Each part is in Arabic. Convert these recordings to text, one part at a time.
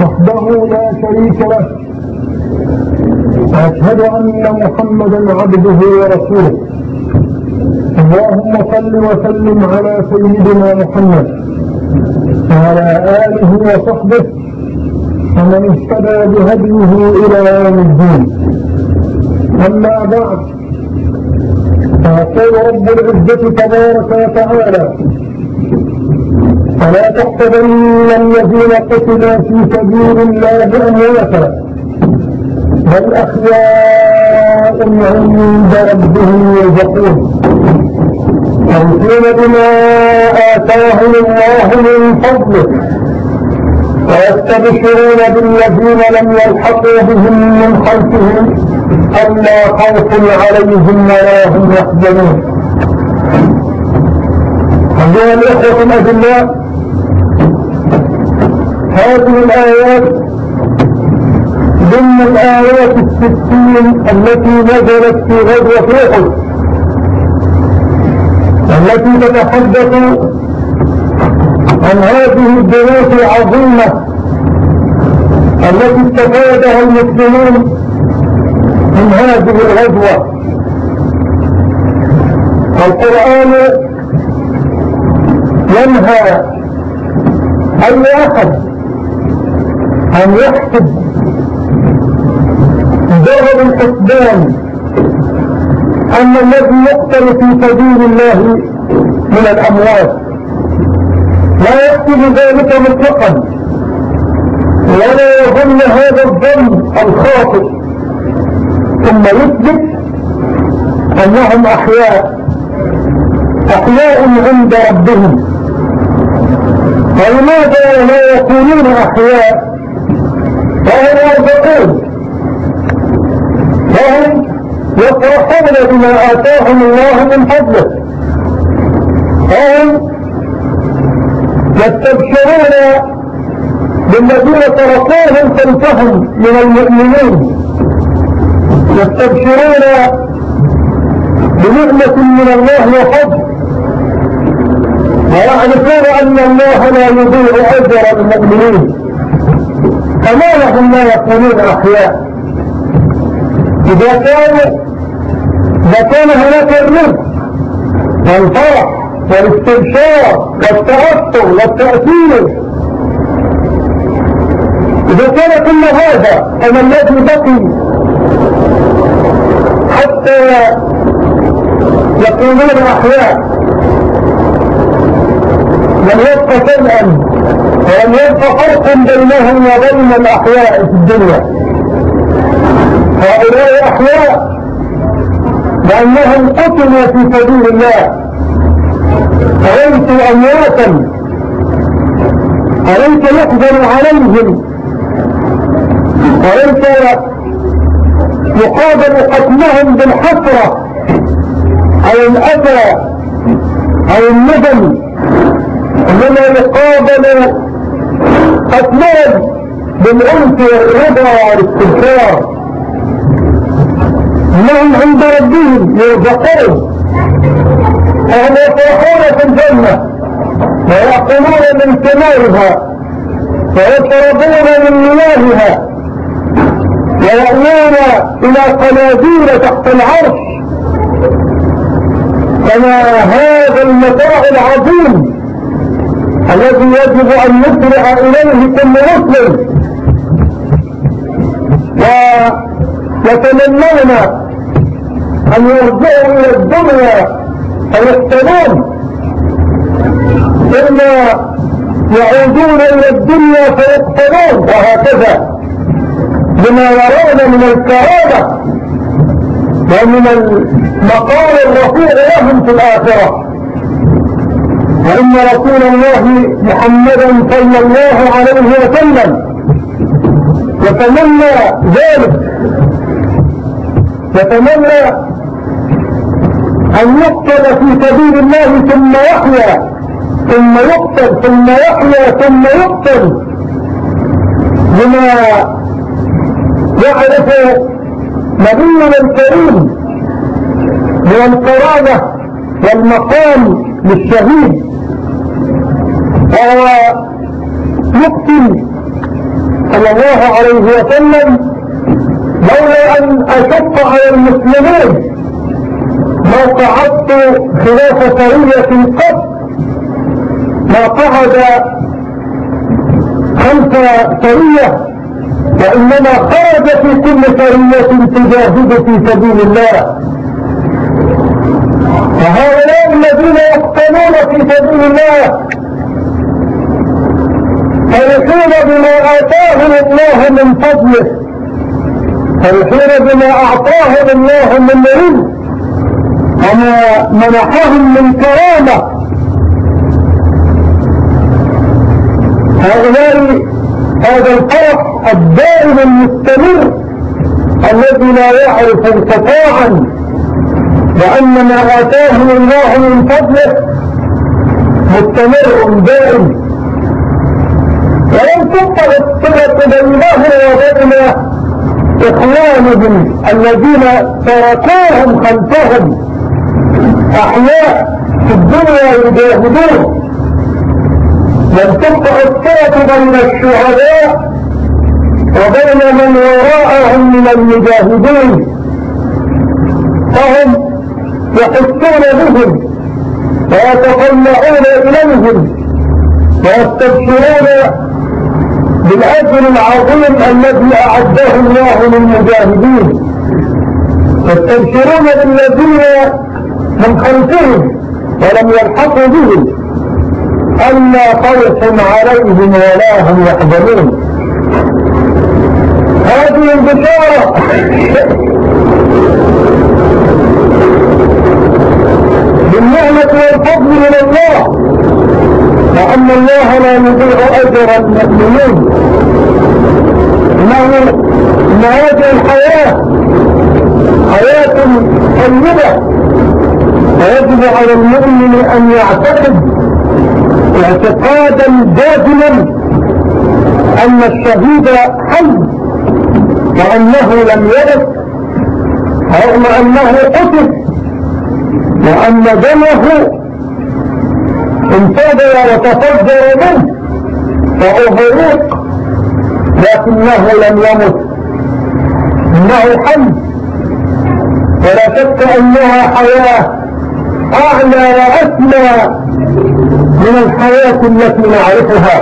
وحده لا شريك له. وأشهد أن محمدا عبده ورسوله. اللهم صل وسلم على سيدنا محمد وعلى آله وصحبه ومن اهتدى بهديه إلى يوم الدين. أما بعد فيقول رب العزة تبارك وتعالى فلا تحسبن الذين قتلوا في سبيل الله أمواتا بل أحياء عند ربهم يرزقون. يمشون بما آتاهم الله من فضله. ويستبشرون بالذين لم يلحقوا بهم من خلفهم ألا خوف عليهم ولا هم يحزنون. أيها الإخوة الأجلاء هذه الآيات ضمن الآيات الستين التي نزلت في غزوة أحد التي تتحدث عن هذه الدروس العظيمة التي استفادها المسلمون من هذه الغزوة. القرآن ينهى أي أحد أن يحسب مجرد الحسبان أن الذي يقتل في سبيل الله من الأموات لا يحسب ذلك مطلقا ولا يظن هذا الظن الخاطئ؟ ثم يثبت أنهم أحياء أحياء عند ربهم. ولماذا لا يكونون أحياء؟ وهم يرزقون وهم يفرحون بما آتاهم الله من فضله. وهم يستبشرون بالذين تركوهم خلفهم من المؤمنين. يستبشرون بنعمة من الله وفضل. ويعرفون أن الله لا يضيع أجر المؤمنين. فما لهم لا يكونون أحياء. إذا كان إذا كان هناك الرزق والفرح والاستبشار والتأثر والتأثير. إذا كان كل هذا أنا الذي بقي. حتى يكونون أحياء. لم يبق شيئا ولم يبق فرق بينهم وبين الأحياء في الدنيا. هؤلاء أحياء لأنهم قتلوا في سبيل الله. وليسوا أمواتا؟ وليس يحزن عليهم؟ وليس يقابل قتلهم بالحسرة؟ أو الأذى؟ أو الندم؟ إنما يقابل قتلهم بالأنس والرضا والاستبشار انهم عند ربهم يرزقون. وهم يفرحون في الجنة ويأكلون من ثمارها ويشربون من مياهها ويأوون إلى قناديل تحت العرش. فما هذا المتاع العظيم الذي يجب أن يسرع إليه كل مسلم ويتمنون أن يرجعوا إلى الدنيا فيفتنون ثم يعودون إلى الدنيا فيقتلون وهكذا. بما يرون من الكرامة ومن المقام الرفيع لهم في الآخرة. وإن رسول الله محمدا صلى الله عليه وسلم يتمنى ذلك يتمنى أن يقتل في سبيل الله ثم يحيا ثم يقتل ثم يحيا ثم يقتل. بما يعرف نبينا الكريم من القرابة والمقام للشهيد وهو يقتل صلى الله عليه وسلم لولا أن أشق على المسلمين ما قعدت خلاف سرية قط. ما قعد خلف سرية وإنما خرج في كل سرية تجاهد في سبيل الله. وهؤلاء الذين يقتلون في سبيل الله فرحون بما آتاهم الله من فضله. فرحون بما أعطاهم الله من علم. وما منحهم من كرامة. هؤلاء هذا الفرح الدائم المستمر الذي لا يعرف انقطاعا وأن ما آتاهم الله من فضله مستمر دائم. ولم تبقى الصلة بينهم وبين إخوانهم الذين تركوهم خلفهم. أحياء في الدنيا يجاهدون. لم تبقى الصلة بين الشهداء وبين من وراءهم من المجاهدين. فهم يحسون بهم ويتطلعون إليهم ويستبشرون بالأجر العظيم الذي أعده الله للمجاهدين. يستبشرون بالذين من خلفهم ولم يلحقوا بهم. ألا خوف عليهم ولا هم يحزنون. هذه البشارة بالنعمة والفضل من الله وأن الله لا يضيع أجر المؤمنين. إنه إن هذه الحياة. حياة طيبة. ويجب على المؤمن أن يعتقد اعتقادا جازما أن الشهيد حي وأنه لم يرد رغم أنه قتل وأن دمه انفجر وتفجر منه وأغرق لكنه لم يمت. إنه حي. ولا شك أنها حياة أعلى وأسمى من الحياة التي نعرفها.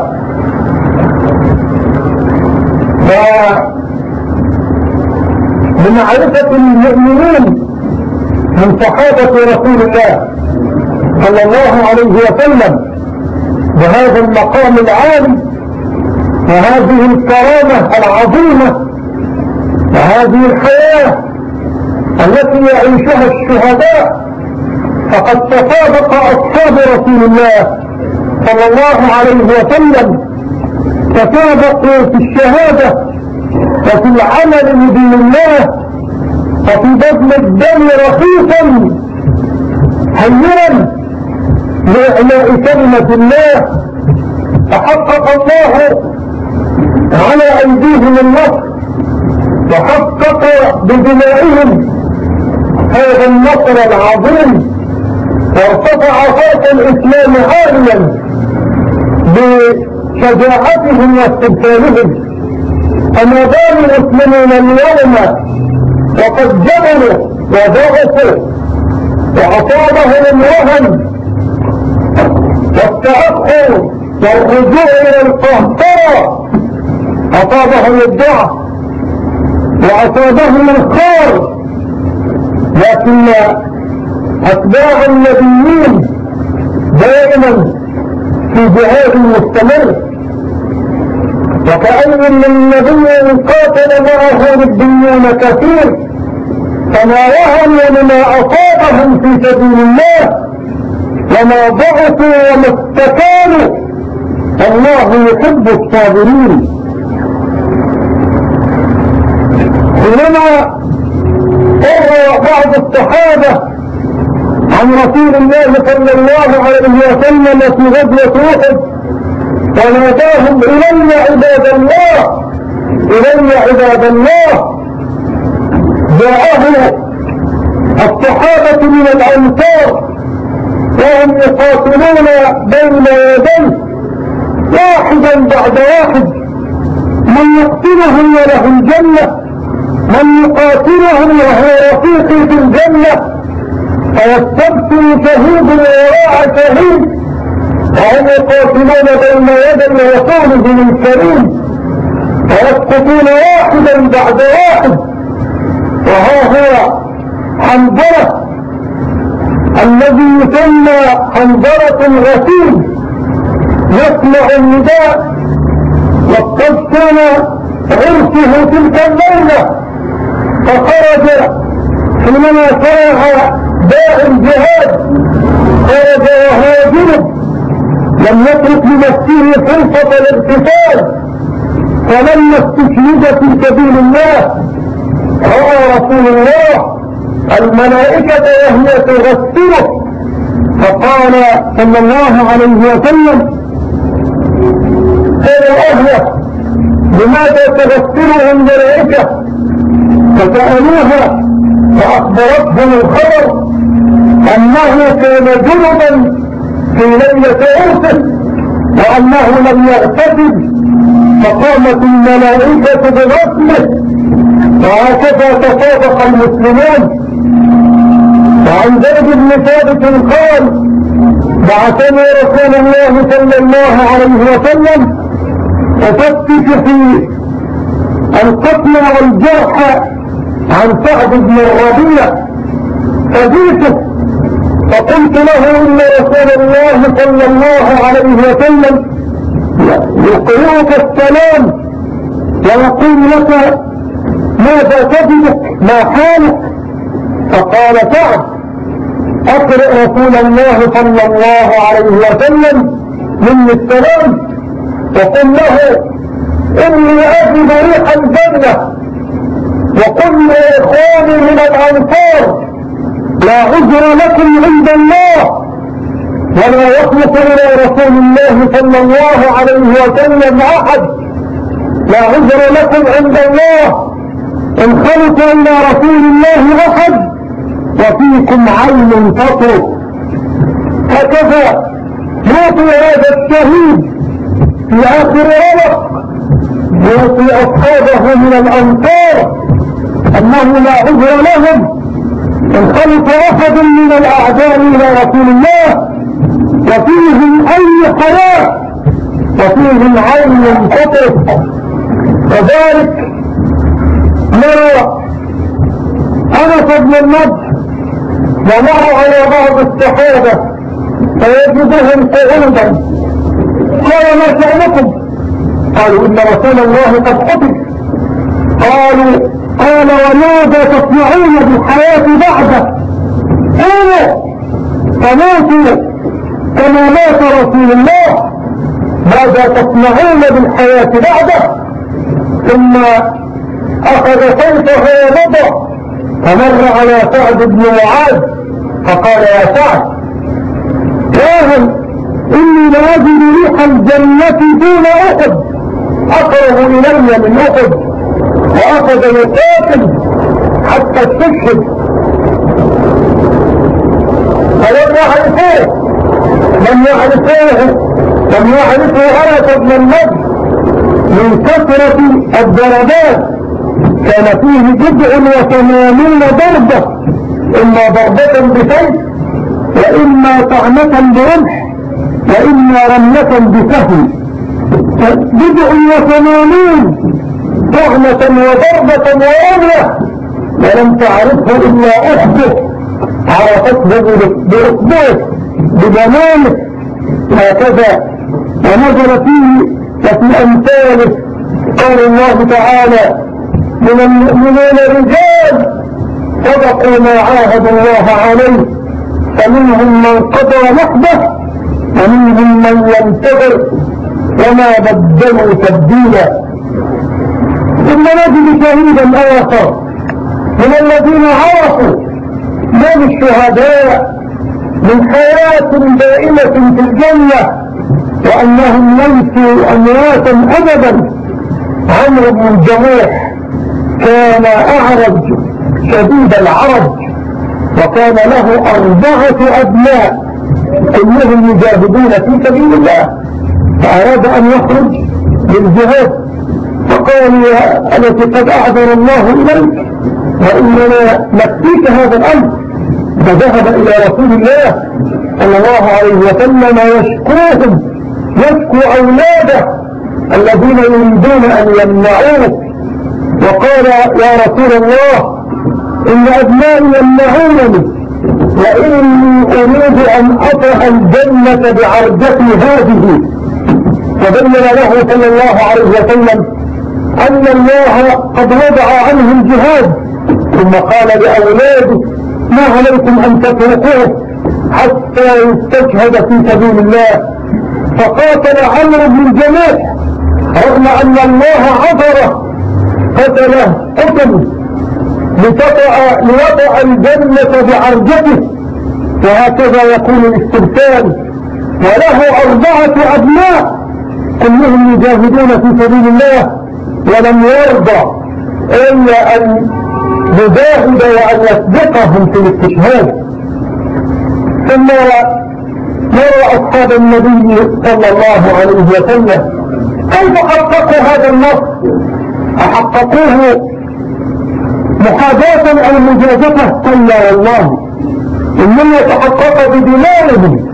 وبمعرفة المؤمنين من صحابة رسول الله. صلى الله عليه وسلم بهذا المقام العالي وهذه الكرامة العظيمة وهذه الحياة التي يعيشها الشهداء. فقد تطابق أصحاب رسول الله صلى الله عليه وسلم تطابقوا في الشهادة وفي العمل لدين الله وفي بذل الدم رخيصا هينا لإعلاء كلمة الله فحقق الله على أيديهم النصر وحقق بدمائهم هذا النصر العظيم وارتفع فوق الإسلام عاليا بشجاعتهم واستبدالهم. أما دام المسلمين اليوم وقد جبلوا وضغطوا وأصابهم الوهن والتأخر والرجوع إلى القهقرة أصابهم الضعف وأصابهم الخار لكن أتباع النبيين دائما في جهاد مستمر. وكأي من نبي قاتل معه ربيون كثير فما وهنوا لما أصابهم في سبيل الله. وما ضعفوا وما استكانوا الله يحب الصابرين. حينما روى بعض الصحابة عن رسول الله صلى الله عليه وسلم في غزوة أحد. وناداهم إلي عباد الله إلي عباد الله. جاءه الصحابة من الأنصار وهم يقاتلون بين يديه واحدا بعد واحد من يقتلهم وله الجنة من يقاتلهم وهو رفيقي في الجنة. فيستبسل شهيد وراء شهيد وهم يقاتلون بين يدي رسولهم الكريم ويسقطون واحدا بعد واحد. وها هو حنظلة الذي يسمى حنظلة الغسيل يسمع النداء وقد كان عرسه تلك الليلة. فخرج حينما فرغ داء الجهاد خرج وهو جنب لم يترك لنفسه فرصة الاغتسال فلما استشهد في سبيل الله رأى رسول الله الملائكة وهي تغسله فقال صلى الله عليه وسلم قال أهله لماذا تغسله الملائكة فسألوها فأخبرتهم الخبر أنه كان جنبا في ليلة عرسه وأنه لم يغتسل. فقامت الملائكة بغسله وهكذا تصادق المسلمون. وعن زيد بن ثابت قال بعثني رسول الله صلى الله عليه وسلم أفتش في القتل والجرح عن سعد بن الربيع. فجئته فقلت له إن رسول الله صلى الله عليه وسلم يقرئك السلام ويقول لك ماذا تجدك؟ ما حالك؟ فقال سعد أقرئ رسول الله صلى الله عليه وسلم مني السلام وقل له إني أجد ريح الجنة. وقل لاخواني من الأنصار لا عذر لكم عند الله ولا يخلق إلى رسول الله صلى الله عليه وسلم أحد. لا عذر لكم عند الله إن خلق إلى رسول الله أحد. وفيكم عين تطرق هكذا موت هذا الشهيد في آخر رمق يعطي أصحابه من الأنصار أنه لا عذر لهم. ان خلق أحد من الأعداء إلى رسول الله وفيهم أي حياة وفيهم عين تطرق وذلك نرى أنس بن النضر ومر على بعض الصحابة فيجدهم قعودا. قال ما شأنكم؟ قالوا إن رسول الله قد قتل. قالوا قال وماذا تصنعون بالحياة بعده؟ قالوا فماتوا كما مات رسول الله. ماذا تصنعون بالحياة بعده؟ ثم أخذ سيفه ومضى فمر على سعد بن معاذ فقال يا سعد كاهن إني لأجد ريح الجنة دون أحد أقرب إلي من أحد وأخذ يقاتل حتى استشهد. فلم يعرفوه لم يعرفوه لم يعرفوا انس بن النضر من كثرة الضربات. كان فيه جزء وثمانين ضربة إما ضربة بسيف وإما طعنة برمح وإما رملة بسهم جزء وثمانين طعنة وضربة ورملة. ولم تعرفه إلا اخته عرفته بركبه بجماله. هكذا. ونظر فيه وفي أمثاله. قال الله تعالى من المؤمنين رجال صدقوا ما عاهد الله عليه. فمنهم من قضى نحبه ومنهم من ينتظر وما بدلوا تبديلا. ثم نجد شهيدا آخر. من الذين عرفوا من الشهداء من حياة دائمة في الجنة وأنهم ليسوا أمواتا أبدا عمرو بن الجموح كان أعرج شديد العرج وكان له أربعة أبناء كلهم يجاهدون في سبيل الله. فأراد أن يخرج للجهاد فقال يا التي قد أعذر الله إليك وإننا نكفيك هذا الأمر. فذهب إلى رسول الله صلى الله عليه وسلم يشكوهم يشكو أولاده الذين يريدون أن يمنعوه وقال يا رسول الله إن أبنائي يمنعونني وإني أريد أن أطع الجنة بعرجتي هذه. فبين له صلى الله عليه وسلم أن الله قد وضع عنه الجهاد. ثم قال لأولاده ما عليكم أن تتركوه حتى يستشهد في سبيل الله. فقاتل عمرو بن الجماح رغم أن الله عذره قتله قتل لتطع ليطع الجنة بعرجته وهكذا يكون الاستبسال وله أربعة أبناء كلهم يجاهدون في سبيل الله ولم يرضى إلا أن يجاهد وأن يسبقهم في الاستشهاد. ثم نرى أصحاب النبي صلى الله عليه وسلم كيف حققوا هذا النص؟ أحققوه محاذاة أو مجازفة؟ كلا والله. إنما تحقق بدمائهم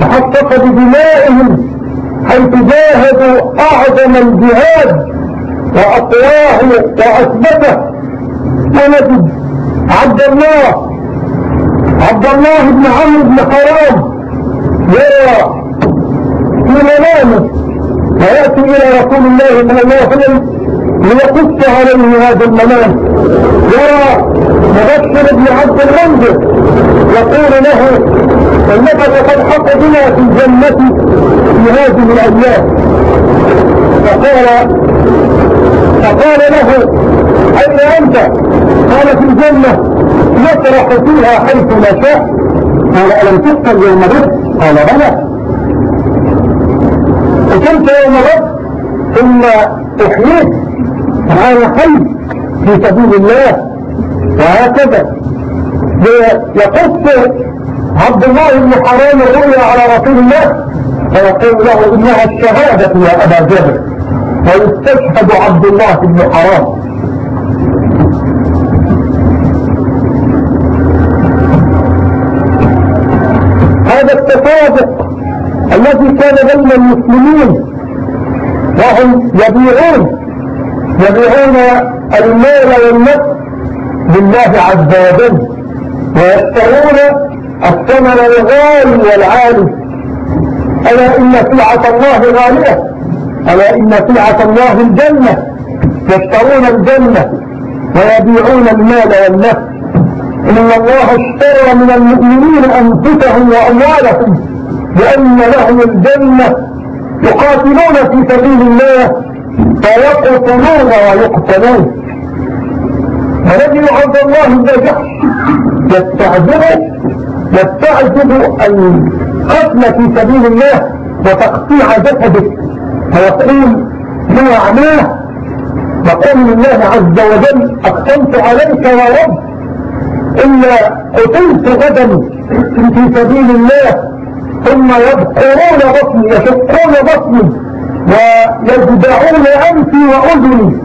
تحقق بدمائهم حيث جاهدوا أعظم الجهاد وأقواه وأثبته. ونجد عبد الله عبد الله بن عمرو بن حرام يرى في منامه ويأتي إلى رسول الله صلى الله عليه وسلم ليقص عليه هذا المنام. يرى مبشر بن عبد المنذر يقول له إنك قد حق بنا في الجنة في هذه الأيام. فقال فقال له أين أنت؟ قال في الجنة. نسرح فيها حيث نشاء قال ألم تقتل يوم بدر قال بلى. قتلت يوم بدر ثم أحييت هذا خير في سبيل الله. وهكذا. يقص عبد الله بن حرام الرؤيا على رسول الله فيقول له إنها الشهادة يا أبا جهل. فيستشهد عبد الله بن حرام. هذا التفاضق الذي كان بين المسلمين وهم يبيعون يبيعون المال والنفس لله عز وجل ويشترون الثمن الغالي والعالي. ألا إن سلعة الله غالية؟ ألا إن سلعة الله الجنة؟ يشترون الجنة ويبيعون المال والنفس. إن الله اشترى من المؤمنين أنفسهم وأموالهم لأن لهم الجنة. يقاتلون في سبيل الله فيقتلون ويقتلون. الذي عبد الله بن جحش يستعجب القتل في سبيل الله وتقطيع جسده. فيقول ما معناه؟ يقول لله عز وجل أقسمت عليك يا رب إلا قتلت غدا في سبيل الله ثم يبقرون بطني يشقون بطني ويجدعون انفي وأذني.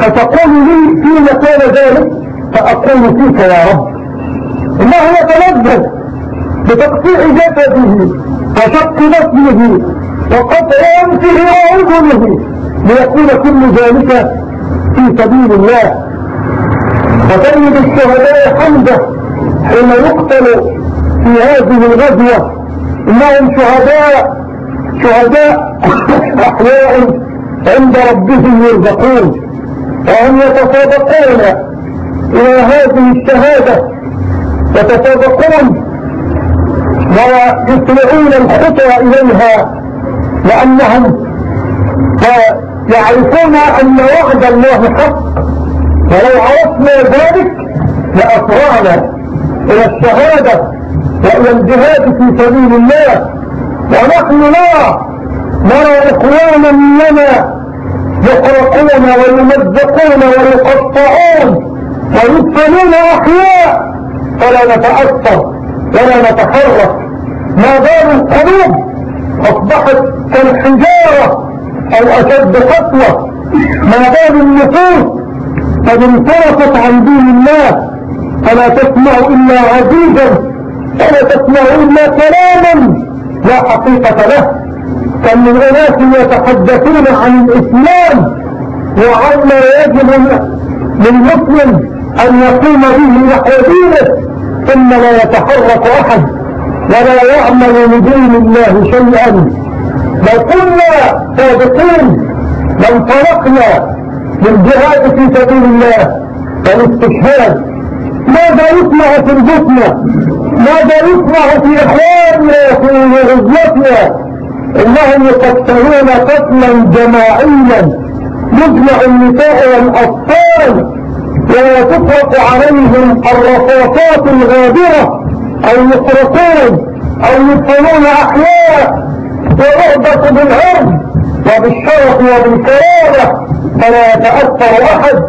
فتقول لي فيما كان ذلك؟ فأقول فيك يا رب. الله يتلذذ بتقطيع جسده وشق بطنه وقطع أنفه وأذنه. ليكون كل ذلك في سبيل الله. وسيد الشهداء حمزة حين يقتل في هذه الغزوة إنهم شهداء شهداء أحياء عند ربهم يرزقون وهم يتصادقون إلى هذه الشهادة يتصادقون ويسرعون الخطوة إليها لأنهم يعرفون أن وعد الله حق ولو عرفنا ذلك لأسرعنا إلى الشهادة وإلى الجهاد في سبيل الله. ونحن نرى نرى إخوانا لنا يحرقون ويمزقون ويقطعون ويدفنون أحياء فلا نتأثر ولا نتحرك. ما دام القلوب أصبحت كالحجارة أو أشد قسوة. ما دام النفوس قد انصرفت عن دين الله. فلا تسمع إلا عزيزا ولا تسمع إلا كلاما لا حقيقة له. كم من أناس يتحدثون عن الإسلام وعما يجب للمسلم أن يقوم به نحو دينه ثم لا يتحرك أحد ولا يعمل لدين الله شيئا. لو كنا صادقين لانطلقنا للجهاد في سبيل الله والاستشهاد ماذا يسمع في البطنة ماذا يسمع في إخواننا في غزوتنا إنهم يقتلون قتلا جماعيا يجمع النساء والأطفال وتطلق عليهم الرصاصات الغادرة أو يسرقون أو يدخلون أحياء ويعبث بالعرض وبالشرف وبالكرامة. فلا يتأثر أحد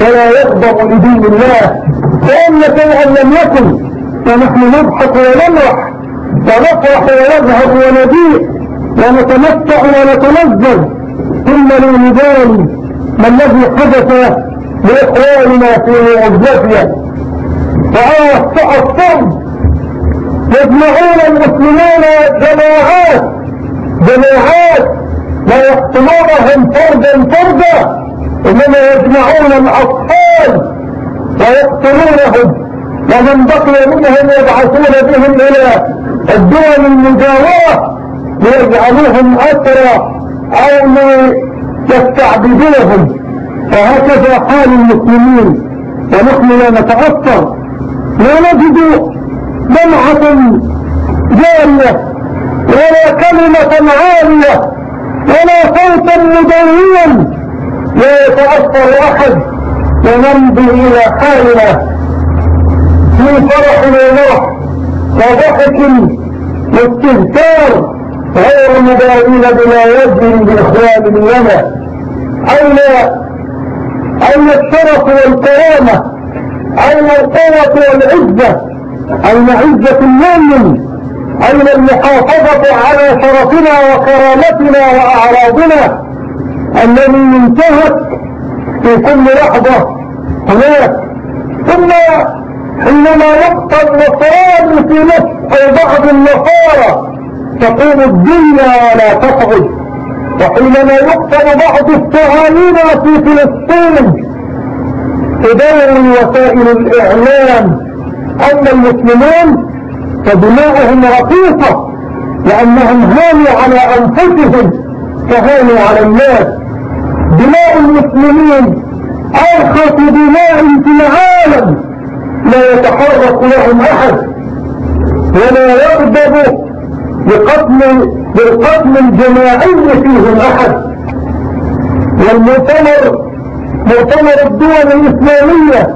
ولا يغضب لدين الله. لأن شيئا لم يكن ونحن نضحك ونمرح ونفرح ونذهب ونجيء ونتمتع ونتنزل. ثم للمدان ما الذي حدث لإخواننا في عزتنا وعلى الصوم يجمعون المسلمين جماعات جماعات لا يقتلونهم فردا فردا إنما يجمعون الأطفال ويقتلونهم ومن بقي منهم يبعثون بهم إلى الدول المجاورة ليجعلوهم أسرى أو يستعبدونهم. وهكذا حال المسلمين. ونحن لا نتأثر لا نجد دمعة جارية ولا كلمة عالية ولا صوتا مدويا لا يتأثر أحد. ونمضي إلى حالنا في فرح ومرح وضحك واستهتار غير مبالين بلا وجه بإخوان لنا أين أين الشرف والكرامة؟ أين القوة والعزة؟ أين عزة المؤمن؟ أين المحافظة على شرفنا وكرامتنا وأعراضنا؟ الذي ينتهك في كل لحظة. هناك ثم حينما يقتل النصراني في مصر أو بعض النصارى تقوم الدنيا ولا تقعد. وحينما يقتل بعض الصهاينة في فلسطين تداول وسائل الإعلام أن المسلمون فدماؤهم رقيقة لأنهم هانوا على أنفسهم فهانوا على الناس. دماء المسلمين أرخص دماء في العالم لا يتحرك لهم أحد ولا يغضب بقتل بالقتل الجماعي فيهم أحد. والمؤتمر مؤتمر الدول الإسلامية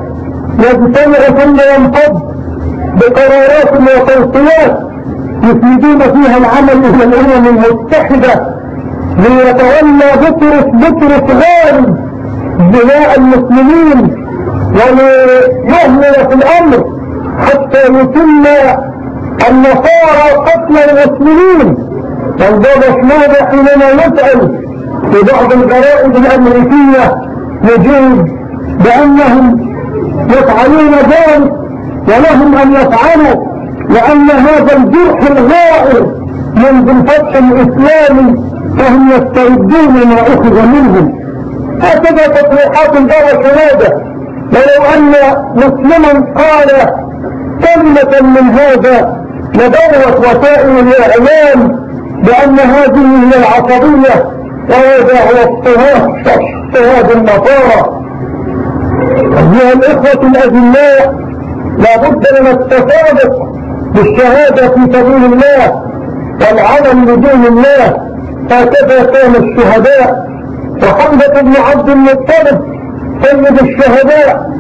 يجتمع ثم ينفض بقرارات وتوصيات يفيدون فيها العمل إلى الأمم المتحدة ليتولى بطرس بطرس غالب بناء المسلمين وليهمل في الأمر حتى يتم النصارى قتل المسلمين. والبابا ماذا حينما يسأل في بعض الجرائد الأمريكية يجيب بأنهم يفعلون ذلك ولهم أن يفعلوا لأن هذا الجرح الغائر منذ الفتح الإسلامي فهم يستردون ما أخذ منهم. هكذا تطليحات الدولة كنادة ولو أن مسلما قال كلمة من هذا لدورت وسائل الإعلام بأن هذه هي العصبية وهذا هو اضطهاد اضطهاد النصارى. أيها الإخوة الأذلاء لا بد من التصادق بالشهادة في سبيل الله. والعمل لدين الله هكذا كان الشهداء. وحمزة بن عبد المطلب سيد الشهداء.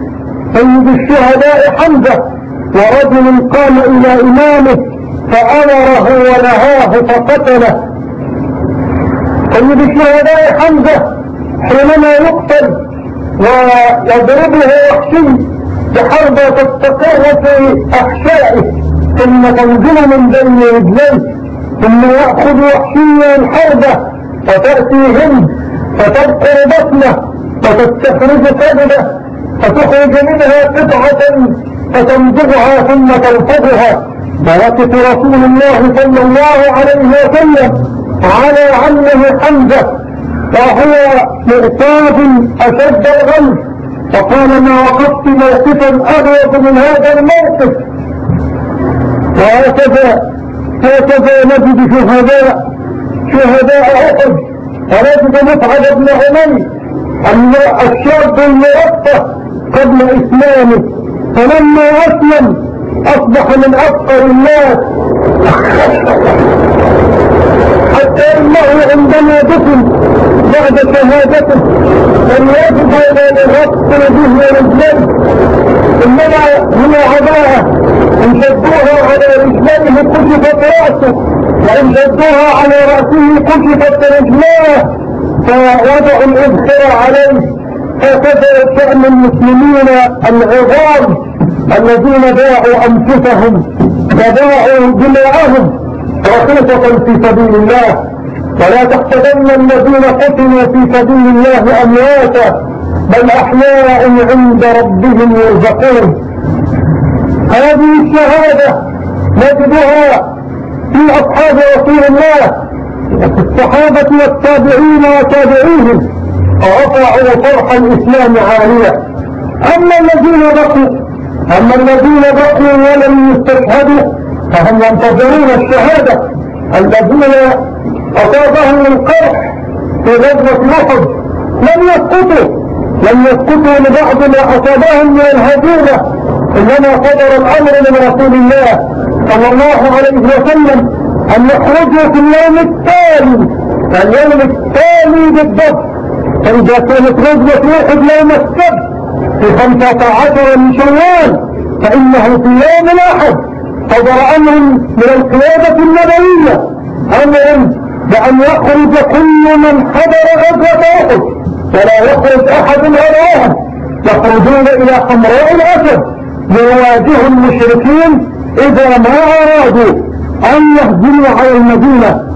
سيد الشهداء حمزة. ورجل قام إلى إمامه فأمره ونهاه فقتله. سيد الشهداء حمزة حينما يقتل ويضربه وحشي بحربة تستقر في أحشائه ثم تنزل من بين رجليه. ثم يأخذ وحشيا حربة فتأتي هند فتبقر بطنه فتستخرج كبده فتخرج منها قطعة فتمضغها ثم تلفظها فوقف رسول الله صلى الله عليه وسلم على عمه حمزة وهو مغتاب أشد الغلب فقال ما وقفت موقفا أبيض من هذا الموقف. وهكذا هكذا نجد شهداء شهداء أحد. ونجد مصعب بن عمير الشاب المرفه قبل إسلامه. فلما أسلم أصبح من أفقر الناس. حتى إنه عندما دفن بعد شهادته لم يجد ولا يغسل به رجليه إنما هي عداءة إن شدوها على رجليه كشفت رأسه وإن شدوها على رأسه كشفت رجلاه فوضعوا الإذخر عليه هكذا شأن المسلمين العظام الذين باعوا أنفسهم وباعوا دماءهم رخيصة في سبيل الله. ولا تحسبن الذين قتلوا في سبيل الله أمواتا بل أحياء عند ربهم يرزقون. هذه الشهادة نجدها في أصحاب رسول الله الصحابة والتابعين وتابعيهم رفعوا فرح الإسلام عالية أما الذين بقوا أما الذين بقوا ولم يستشهدوا فهم ينتظرون الشهادة. الذين أصابهم القرح في غزوة أحد لم يسقطوا لم يسقطوا لبعض ما أصابهم من الهزيمة. إنما صدر الأمر من رسول الله صلى الله عليه وسلم أن يخرجوا في اليوم التالي اليوم التالي بالضبط. فإذا كانت غزوة واحد يوم السبت في خمسة عشر من شوال فإنه في يوم الأحد صدر أمر من القيادة النبوية أمر بأن يخرج كل من حضر غزوة أحد ولا يخرج أحد غيرهم يخرجون إلى حمراء الأسد. ليواجهوا المشركين إذا ما أرادوا أن يهجموا على المدينة.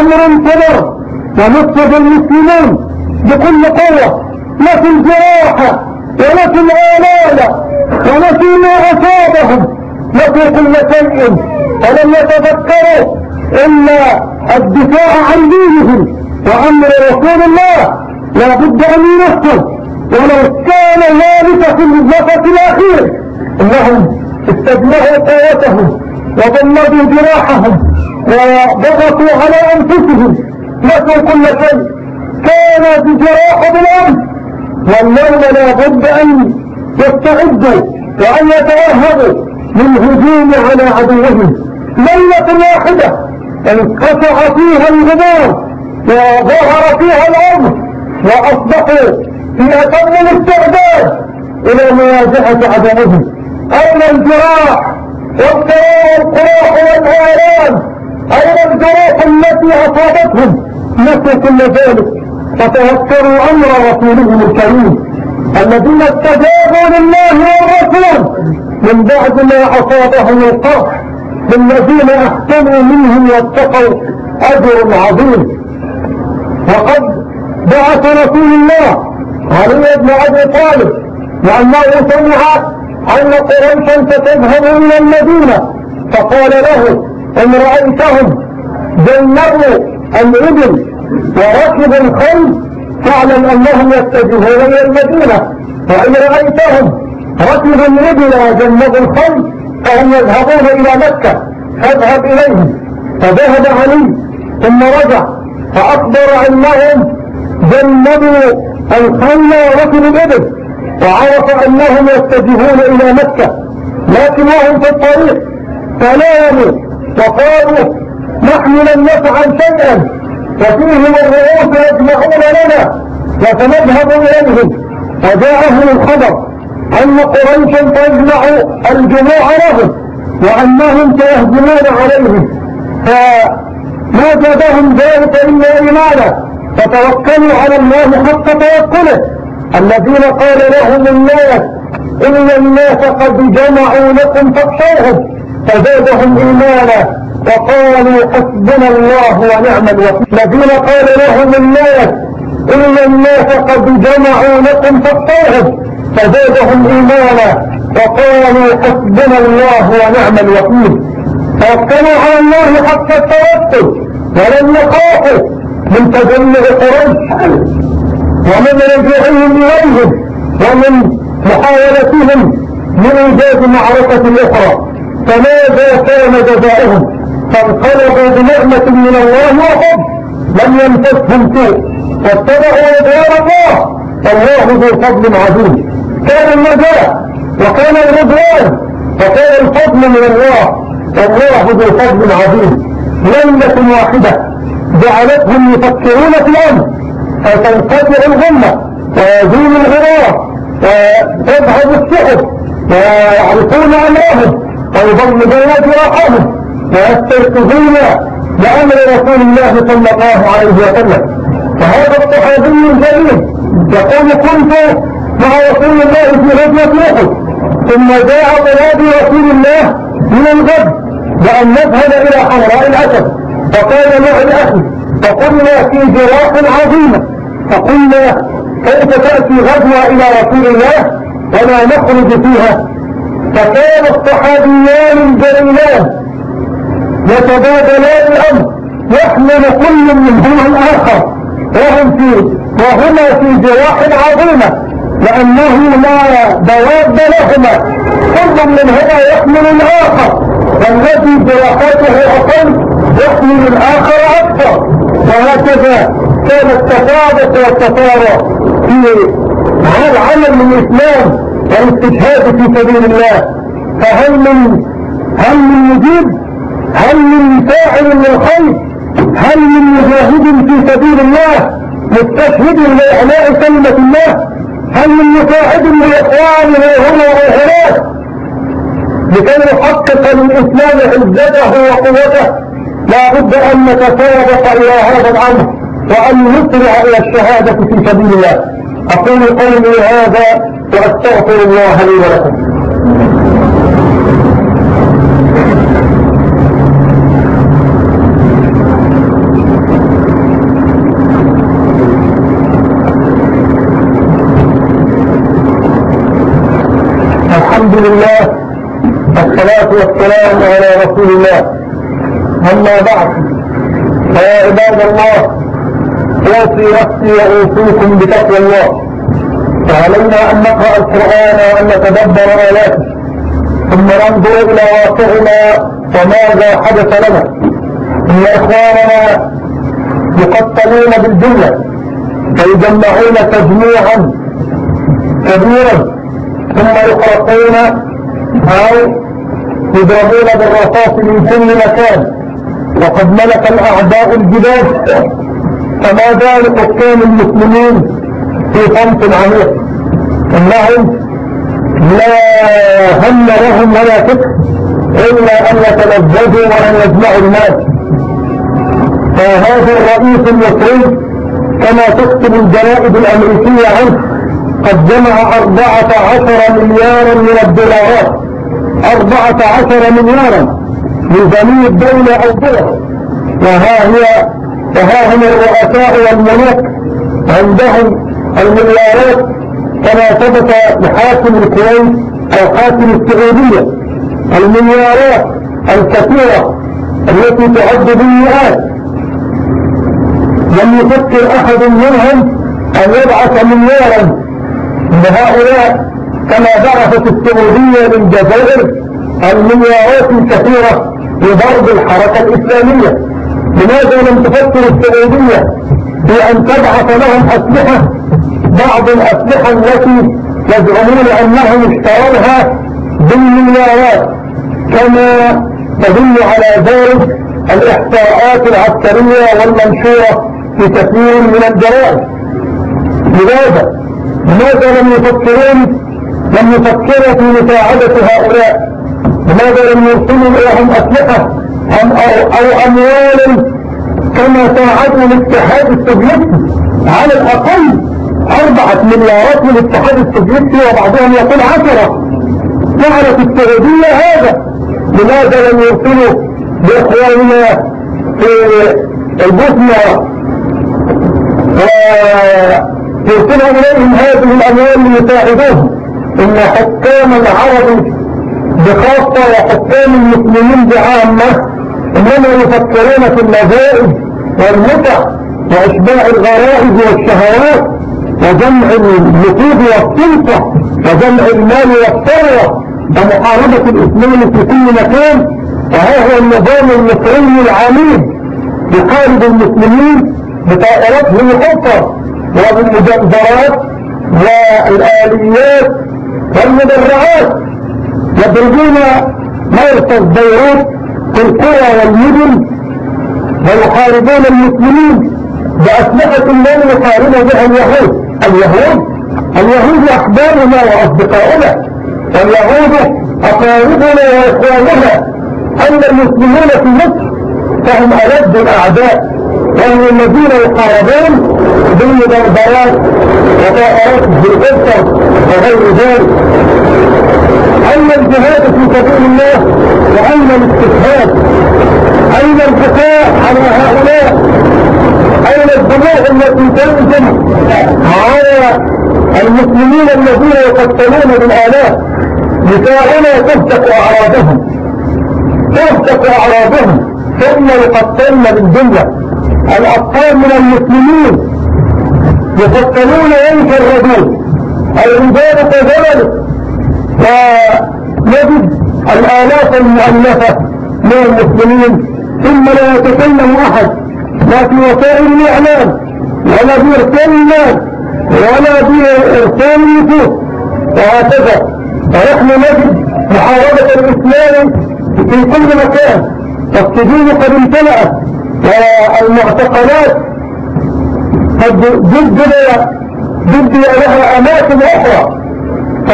أمر صدر ونصب المسلمين بكل قوة لا في الجراحة ولا في الآلالة ولا في ما أصابهم لا في كل شيء. ولم يتذكروا إلا الدفاع عن دينهم وأمر رسول الله. لا بد أن ينفذ ولو كان ذلك في النفس الأخير إنهم استجمعوا قوتهم وضمدوا جراحهم وضغطوا على أنفسهم. نسوا كل شيء كان بجراح بالأمس لا بد أن يستعدوا وأن يتوهبوا للهجوم على عدوهم. ليلة واحدة انقطع فيها الغبار وظهر فيها الأمر وأصبحوا في أتم الاستعداد إلى مواجهة عدوهم أين الجراح والقراح والآلام أين الجراح التي أصابتهم نسوا كل ذلك. فتذكروا أمر رسولهم الكريم الذين استجابوا لله والرسول من بعد ما أصابهم القرح للذين أحسنوا منهم واتقوا أجر عظيم. وقد بعث رسول الله علي بن أبي طالب لأنه سمع أن قريشا ستذهب إلى المدينة؟ فقال له إن رأيتهم جنبوا الإبل وركب الخيل فاعلم أنهم يتجهون إلى المدينة. وإن رأيتهم ركبوا الإبل وجنبوا الخيل فهم يذهبون إلى مكة. فاذهب إليهم. فذهب علي ثم رجع فأخبر أنهم جنبوا الخيل وركبوا الإبل وعرف أنهم يتجهون إلى مكة لكن وهم في الطريق فناموا وقالوا نحن لم نفعل شيئا وفيهم الرؤوس يجمعون لنا وسنذهب إليهم. وجاءهم الخبر أن قريشا تجمع الجموع لهم وأنهم سيهجمون عليهم. فما زادهم ذلك إلا إيمانا. فتوكلوا على الله حق توكله. الذين قال لهم الناس إن الناس قد جمعوا لكم فاخشوهم. فزادهم إيمانا وقالوا حسبنا الله ونعم الوكيل. الذين قال لهم الناس إن الناس قد جمعوا لكم فاخشوهم. فزادهم إيمانا وقالوا حسبنا الله ونعم الوكيل. توكلوا على الله حق التوكل. ولم يخافوا. من تجمع قريش ومن رجوعهم إليهم. ومن محاولتهم لإيجاد معركة أخرى. فماذا كان جزاؤهم؟ فانقلبوا بنعمة من الله وحب. لم يمسسهم سوء. واتبعوا رضوان الله. فالله ذو فضل عظيم كان النجاة وكان الرضوان. وكان الفضل من الله. والله ذو فضل عظيم ليلة واحدة. جعلتهم يفكرون في الأمر. فتنقطع الغمة ويزول الغرار وتذهب السحب ويعرفون أمرهم ويضمدون جراحهم ويستيقظون لأمر رسول الله صلى الله عليه وسلم. فهذا الصحابي الجليل يقول كنت مع رسول الله في غزوة أحد ثم جاء طلاب رسول الله من الغد بأن نذهب إلى حمراء الأسد. فقال معي أخي فقلنا في جراح عظيمة فقلنا كيف تأتي غزوة إلى رسول الله ولا نخرج فيها؟ فكان الصحابيان الجليلان يتبادلان الأمر. يحمل كل منهما الآخر. وهم في وهما في جراح عظيمة. لأنه لا دواب لهما. كل منهما يحمل الآخر. والذي جراحاته أقل يحمل الآخر أكثر وهكذا كان التفاضل والتفارع في العمل من الإسلام والاستشهاد في سبيل الله فهل من هل من مجيب؟ هل من فاعل للخير هل من مجاهد في سبيل الله مستشهد لإعلاء كلمة الله؟ هل من مساعد لإخوانه هنا وهناك لكي نحقق للإسلام عزته وقوته. لا بد أن نتسابق إلى هذا الأمر وأن نسرع إلى الشهادة في سبيل الله. أقول قولي هذا وأستغفر الله لي ولكم. الحمد لله والصلاة والسلام على رسول الله. أما بعد فيا عباد الله أوصي نفسي وأوصيكم بتقوى الله. فعلينا أن نقرأ القرآن وأن نتدبر آياته. ثم ننظر إلى واقعنا وماذا حدث لنا. إن إخواننا يقتلون بالجملة ويجمعون تجميعا كبيرا ثم يحرقون أو يضربون بالرصاص من كل مكان. وقد ملك الأعداء الجبال فما زال حكام المسلمين في صمت عميق إنهم لا هم لهم ولا فكر إلا أن يتلذذوا وأن يجمعوا الناس. فهذا الرئيس المصري كما تكتب الجرائد الأمريكية عنه قد جمع أربعة عشر مليارا من الدولارات. أربعة عشر مليارا. ميزانية الدولة أو وها هي وها هم الرؤساء والملوك عندهم المليارات كما ثبت لحاكم الكويت أو حاكم السعودية. المليارات الكثيرة التي تعد بالمئات. لم يفكر أحد منهم أن يبعث مليارا. لهؤلاء كما بعثت السعودية للجزائر المليارات الكثيرة لضرب الحركة الإسلامية. لماذا لم تفكر السعودية بأن تبعث لهم أسلحة؟ بعض الأسلحة التي يزعمون أنهم اشتروها بالمليارات. كما تدل على ذلك الإحصاءات العسكرية والمنشورة في كثير من الجرائد لماذا؟ لماذا لم يفكرون لم يفكروا في مساعدة هؤلاء؟ لماذا لم يرسلوا إليهم أسلحة. أو أموال كما ساعدوا الاتحاد السوفيتي. على الأقل أربعة مليارات من الاتحاد السوفيتي وبعضهم يقول عشرة. فعلت السعودية هذا. لماذا لم يرسلوا بإخواننا في البوسنة؟ ويرسلوا إليهم هذه الأموال ليساعدوهم. إن حكام العرب بخاصة وحكام المسلمين بعامة إنما يفكرون في اللذائذ والمتع وإشباع الغرائز والشهوات وجمع النفوذ والسلطة وجمع المال والثروة ومحاربة الإسلام في كل مكان. وها هو النظام المصري العميد يحارب المسلمين بطائرات هليكوبتر وبالمجزرات والآليات والمدرعات. يضربون مركز بيروت في القرى والمدن ويحاربون المسلمين بأسلحة لا يحارب بها اليهود. اليهود اليهود أحبابنا وأصدقاؤنا واليهود أقاربنا وإخواننا. أما المسلمون في مصر فهم ألد الأعداء وهم الذين يحاربون بالمدربرات وطائرات بالقصة وغير ذلك. أما الجهاد في سبيل الله؟ وأما الاستشهاد؟ أين البكاء على هؤلاء؟ أين الدموع التي تنزل؟ على المسلمين الذين يقتلون بالآلاف نساؤنا تهتك أعراضهم. تهتك أعراضهم. ثم يقتلن بالجملة الأطفال من المسلمين يقتلون ويشردون الرجال كذلك. ونجد الآلاف المؤلفة من المسلمين ثم لا يتكلم أحد لا في وسائل الإعلام ولا بإرسال المال ولا بإرسال النفوس. وهكذا ونحن نجد محاربة الإسلام في كل مكان والسجون قد امتلأت والمعتقلات قد جدد جدد لها أماكن أخرى.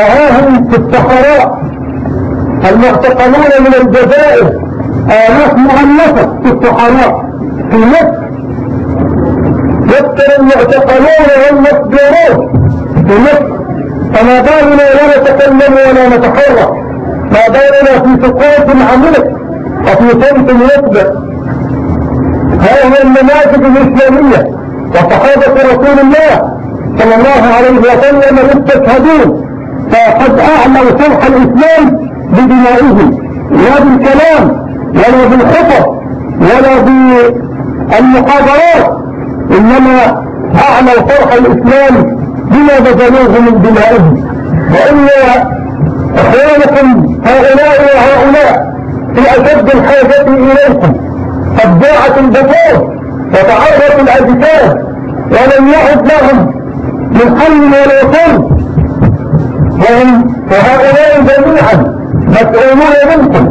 فها هم في الصحراء المعتقلون من الجزائر آلاف مؤلفة في الصحراء في مصر. يكثر المعتقلون والمصدرون في مصر. فما بالنا لا نتكلم ولا نتحرك. ما بالنا في سقوط عميق وفي صمت يسبق هذه النماذج الإسلامية وصحابة رسول الله صلى الله عليه وسلم يستشهدون فقد أعلوا صلح الإسلام بدمائهم لا بالكلام ولا بالخطب ولا بالمحاضرات إنما أعلوا صلح الإسلام بما بذلوه من دمائهم وإن إخوانكم هؤلاء وهؤلاء في أشد الحاجة إليكم قد ضاعت البطور وتعرضت الأجساد ولم يعد لهم من حل ولا قلب وهم وهؤلاء جميعا مسؤولون منكم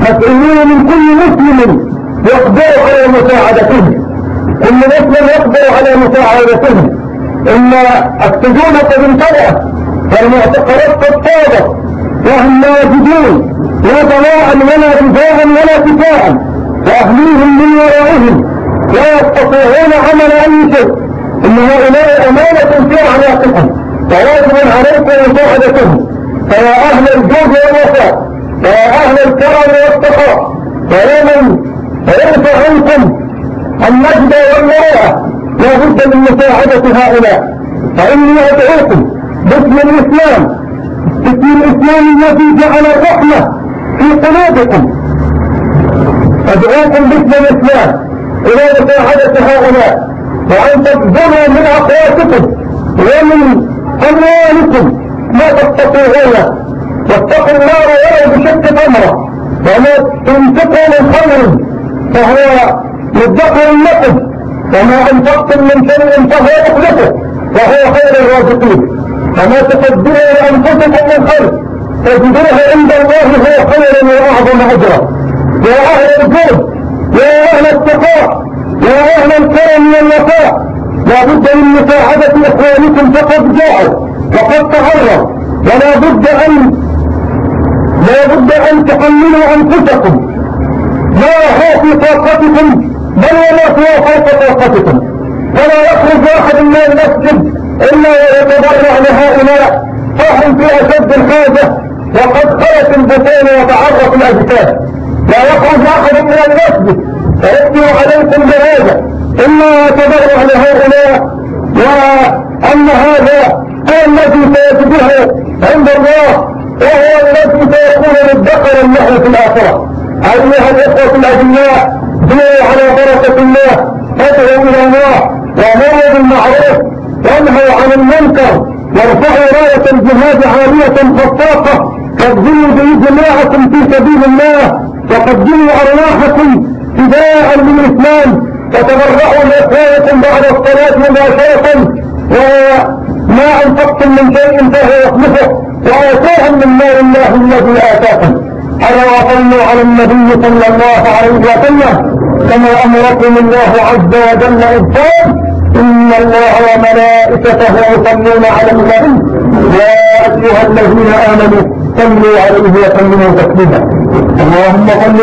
مسؤولون من كل مسلم يقدر على مساعدتهم كل مسلم يقدر على مساعدتهم إن السجون قد امتلأت والمعتقلات قد فاضت وهم لا يجدون لا ضواء ولا دفاعا ولا كفاء وأهليهم من ورائهم. لا يستطيعون عمل أي شيء. إن هؤلاء أمانة في اعناقهم فواجب عليكم مساعدتهم فيا أهل الجود والوفاء ويا أهل الكرم والتقاء ويا من يرفع عنكم المجد والمروءة. لا بد من مساعدة هؤلاء. فإني أدعوكم باسم الإسلام. باسم الإسلام الذي جعل الرحمة في قلوبكم. أدعوكم باسم الإسلام. إلى مساعدة هؤلاء. وأن تبذلوا من أقواتكم ومن أموالكم ما تستطيعون واتقوا النار ولو بشق تمرة وما تنفقوا من خمر فهو مدخر لكم وما أنفقتم من شيء فهو يخلقه وهو خير الرازقين. وما تقدموا لأنفسكم من خير تجدوه عند الله هو خير وأعظم أجرا. يا أهل الجود يا أهل التقاء يا أهل الكرم والوفاء لا بد من مساعدة إخوانكم فقد جاءوا وقد تعرضوا ولا بد أن لا بد أن تحملوا أنفسكم. ما هو طاقتكم بل وما هو فوق طاقتكم. فلا يخرج واحد من المسجد إلا ويتبرع لهؤلاء. فهم في أشد الحاجة. وقد خلت البطون وتعرف الأجساد. لا يخرج أحد من المسجد. فيكتب عليكم بهذا إما يتبرع لهؤلاء وأن هذا الذي سيجده عند الله وهو الذي سيكون للذكر له في الآخرة. أيها الإخوة الأجلاء دعوا على بركة الله ادعوا إلى الله وامروا بالمعروف وانهوا عن المنكر وارفعوا راية الجهاد عالية خطاقة قدموا بإجماعكم في سبيل الله وقدموا أرواحكم فداء للإسلام. وتبرعوا لإخوانكم بعد الصلاة مباشرة وما أنفقتم من شيء فهو يخلفه وآتاهم من مال الله الذي آتاكم. ألا وصلوا على النبي صلى الله عليه وسلم كما أمركم الله عز وجل إذ إن الله وملائكته يصلون على النبي يا أيها الذين آمنوا صلوا عليه وسلموا تسليما. اللهم صل